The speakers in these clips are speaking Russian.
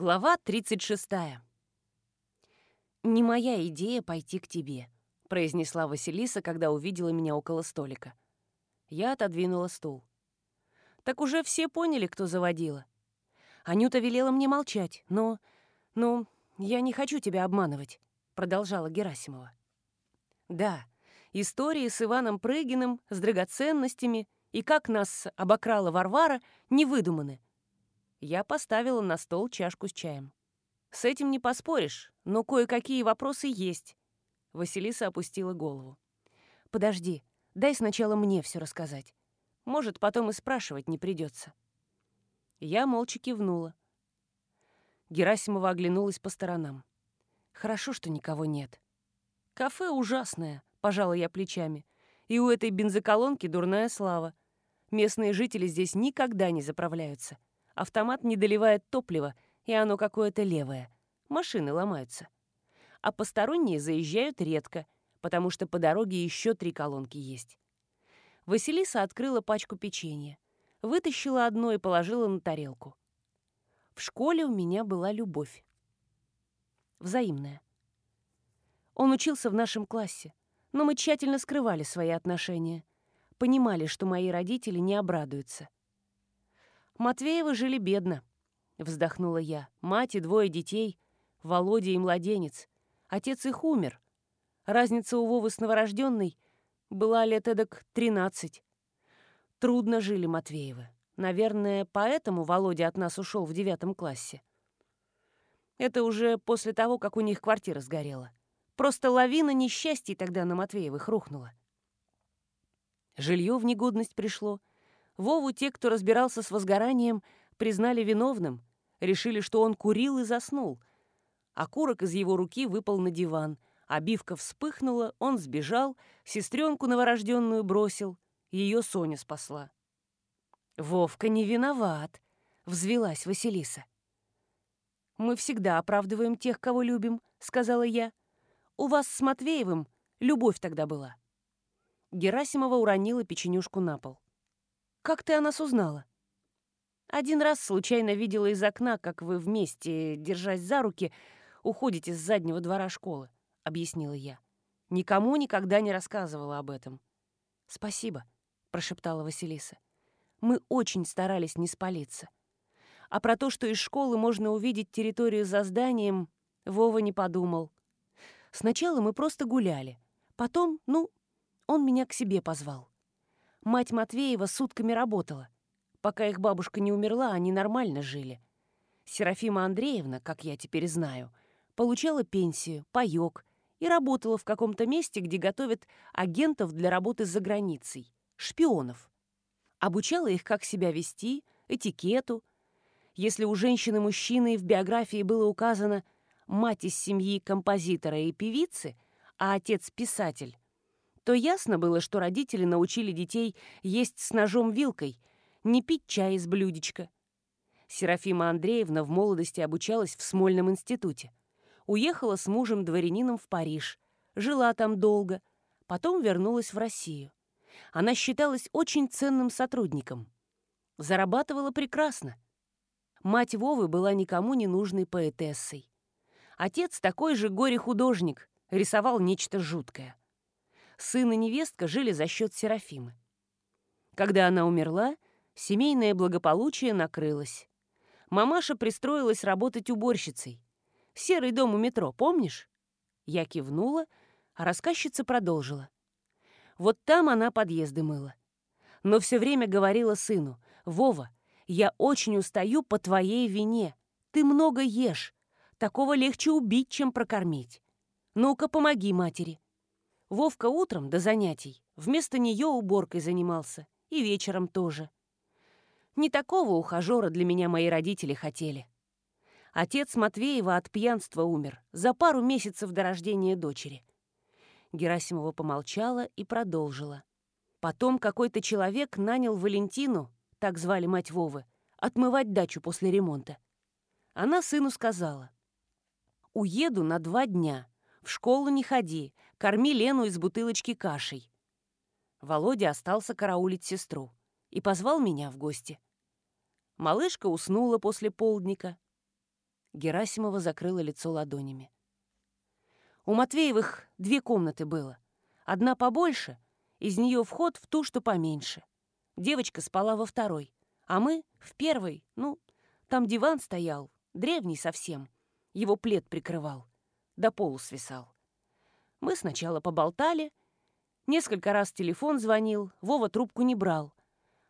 Глава 36. «Не моя идея пойти к тебе», — произнесла Василиса, когда увидела меня около столика. Я отодвинула стул. «Так уже все поняли, кто заводила. Анюта велела мне молчать, но... но я не хочу тебя обманывать», — продолжала Герасимова. «Да, истории с Иваном Прыгиным, с драгоценностями и как нас обокрала Варвара не выдуманы. Я поставила на стол чашку с чаем. «С этим не поспоришь, но кое-какие вопросы есть». Василиса опустила голову. «Подожди, дай сначала мне все рассказать. Может, потом и спрашивать не придется. Я молча кивнула. Герасимова оглянулась по сторонам. «Хорошо, что никого нет. Кафе ужасное», — пожала я плечами. «И у этой бензоколонки дурная слава. Местные жители здесь никогда не заправляются. Автомат не доливает топливо, и оно какое-то левое. Машины ломаются. А посторонние заезжают редко, потому что по дороге еще три колонки есть. Василиса открыла пачку печенья, вытащила одно и положила на тарелку. В школе у меня была любовь. Взаимная. Он учился в нашем классе, но мы тщательно скрывали свои отношения. Понимали, что мои родители не обрадуются. Матвеевы жили бедно, вздохнула я. Мать и двое детей, Володя и младенец. Отец их умер. Разница у Вовы с новорожденной была лет эдак тринадцать. Трудно жили Матвеевы. Наверное, поэтому Володя от нас ушел в девятом классе. Это уже после того, как у них квартира сгорела. Просто лавина несчастий тогда на Матвеевых рухнула. Жилье в негодность пришло, Вову те, кто разбирался с возгоранием, признали виновным, решили, что он курил и заснул. Окурок из его руки выпал на диван, обивка вспыхнула, он сбежал, сестренку новорожденную бросил, ее Соня спасла. «Вовка не виноват», — взвелась Василиса. «Мы всегда оправдываем тех, кого любим», — сказала я. «У вас с Матвеевым любовь тогда была». Герасимова уронила печенюшку на пол. Как ты о нас узнала?» «Один раз случайно видела из окна, как вы вместе, держась за руки, уходите с заднего двора школы», — объяснила я. «Никому никогда не рассказывала об этом». «Спасибо», — прошептала Василиса. «Мы очень старались не спалиться. А про то, что из школы можно увидеть территорию за зданием, Вова не подумал. Сначала мы просто гуляли. Потом, ну, он меня к себе позвал. Мать Матвеева сутками работала. Пока их бабушка не умерла, они нормально жили. Серафима Андреевна, как я теперь знаю, получала пенсию, паёк и работала в каком-то месте, где готовят агентов для работы за границей, шпионов. Обучала их, как себя вести, этикету. Если у женщины-мужчины в биографии было указано «мать из семьи композитора и певицы», а отец – писатель, то ясно было, что родители научили детей есть с ножом-вилкой, не пить чай из блюдечка. Серафима Андреевна в молодости обучалась в Смольном институте. Уехала с мужем-дворянином в Париж, жила там долго, потом вернулась в Россию. Она считалась очень ценным сотрудником. Зарабатывала прекрасно. Мать Вовы была никому не нужной поэтессой. Отец такой же горе-художник, рисовал нечто жуткое сын и невестка жили за счет Серафимы. Когда она умерла, семейное благополучие накрылось. Мамаша пристроилась работать уборщицей. Серый дом у метро, помнишь? Я кивнула, а рассказчица продолжила. Вот там она подъезды мыла. Но все время говорила сыну, «Вова, я очень устаю по твоей вине. Ты много ешь. Такого легче убить, чем прокормить. Ну-ка, помоги матери. Вовка утром до занятий вместо нее уборкой занимался, и вечером тоже. Не такого ухажера для меня мои родители хотели. Отец Матвеева от пьянства умер за пару месяцев до рождения дочери. Герасимова помолчала и продолжила. Потом какой-то человек нанял Валентину, так звали мать Вовы, отмывать дачу после ремонта. Она сыну сказала, «Уеду на два дня, в школу не ходи, корми Лену из бутылочки кашей. Володя остался караулить сестру и позвал меня в гости. Малышка уснула после полдника. Герасимова закрыла лицо ладонями. У Матвеевых две комнаты было. Одна побольше, из нее вход в ту, что поменьше. Девочка спала во второй, а мы в первой, ну, там диван стоял, древний совсем. Его плед прикрывал, до полу свисал. Мы сначала поболтали, несколько раз телефон звонил, Вова трубку не брал.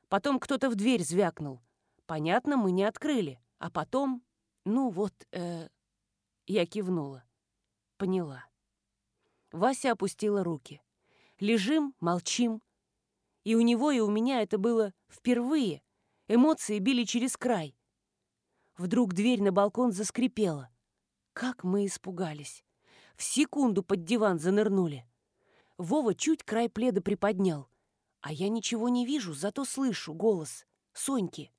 Потом кто-то в дверь звякнул. Понятно, мы не открыли. А потом, ну вот, э, я кивнула. Поняла. Вася опустила руки. Лежим, молчим. И у него, и у меня это было впервые. Эмоции били через край. Вдруг дверь на балкон заскрипела. Как мы испугались. В секунду под диван занырнули. Вова чуть край пледа приподнял. А я ничего не вижу, зато слышу голос Соньки.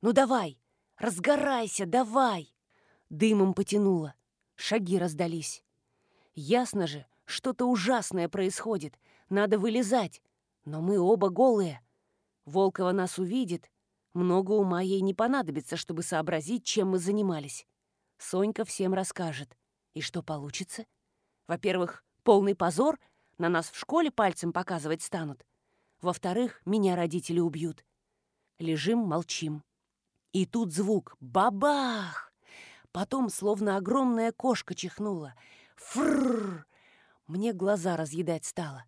«Ну давай, разгорайся, давай!» Дымом потянуло. Шаги раздались. Ясно же, что-то ужасное происходит. Надо вылезать. Но мы оба голые. Волкова нас увидит. Много ума ей не понадобится, чтобы сообразить, чем мы занимались. Сонька всем расскажет. И что получится? Во-первых, полный позор. На нас в школе пальцем показывать станут. Во-вторых, меня родители убьют. Лежим, молчим. И тут звук «бабах!» Потом словно огромная кошка чихнула. Фрррр! Мне глаза разъедать стало.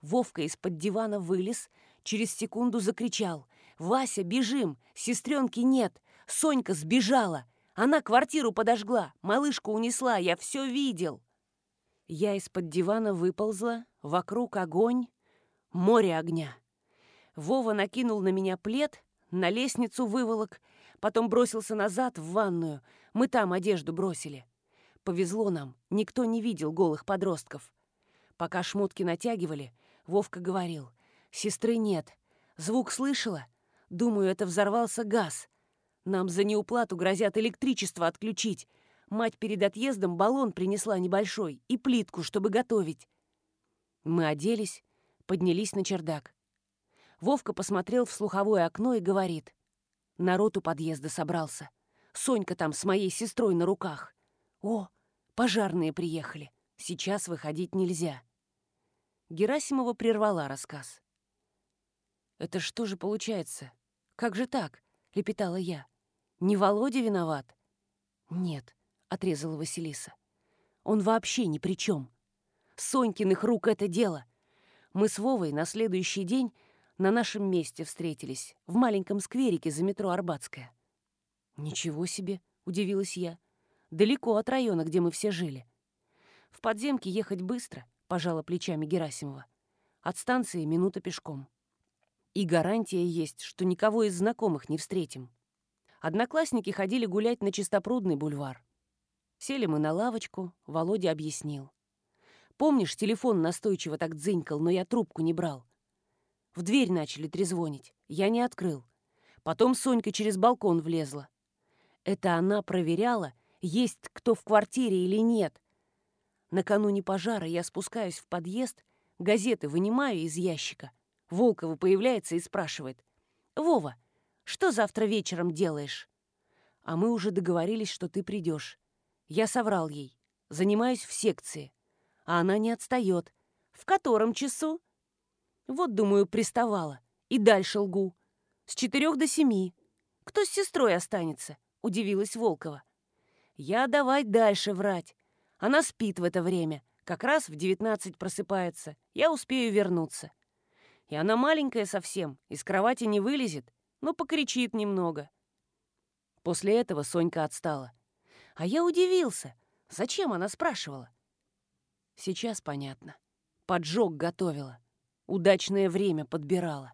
Вовка из-под дивана вылез, через секунду закричал. «Вася, бежим! Сестренки нет! Сонька сбежала! Она квартиру подожгла, малышку унесла, я все видел!» Я из-под дивана выползла, вокруг огонь, море огня. Вова накинул на меня плед, на лестницу выволок, потом бросился назад в ванную. Мы там одежду бросили. Повезло нам, никто не видел голых подростков. Пока шмотки натягивали, Вовка говорил, «Сестры нет. Звук слышала? Думаю, это взорвался газ. Нам за неуплату грозят электричество отключить. Мать перед отъездом баллон принесла небольшой и плитку, чтобы готовить». Мы оделись, поднялись на чердак. Вовка посмотрел в слуховое окно и говорит, «Народ у подъезда собрался. Сонька там с моей сестрой на руках. «О, пожарные приехали. Сейчас выходить нельзя». Герасимова прервала рассказ. «Это что же получается? Как же так?» — лепетала я. «Не Володя виноват?» «Нет», — отрезала Василиса. «Он вообще ни при чем. Сонькиных рук это дело. Мы с Вовой на следующий день на нашем месте встретились, в маленьком скверике за метро Арбатская». «Ничего себе!» — удивилась я далеко от района, где мы все жили. В подземке ехать быстро, пожала плечами Герасимова. От станции минута пешком. И гарантия есть, что никого из знакомых не встретим. Одноклассники ходили гулять на Чистопрудный бульвар. Сели мы на лавочку, Володя объяснил. Помнишь, телефон настойчиво так дзынькал, но я трубку не брал. В дверь начали трезвонить. Я не открыл. Потом Сонька через балкон влезла. Это она проверяла, есть кто в квартире или нет. Накануне пожара я спускаюсь в подъезд, газеты вынимаю из ящика. Волкова появляется и спрашивает. «Вова, что завтра вечером делаешь?» А мы уже договорились, что ты придешь. Я соврал ей. Занимаюсь в секции. А она не отстает. В котором часу? Вот, думаю, приставала. И дальше лгу. С четырех до семи. Кто с сестрой останется? Удивилась Волкова. Я давай дальше врать. Она спит в это время. Как раз в девятнадцать просыпается. Я успею вернуться. И она маленькая совсем, из кровати не вылезет, но покричит немного. После этого Сонька отстала. А я удивился. Зачем она спрашивала? Сейчас понятно. Поджог готовила. Удачное время подбирала.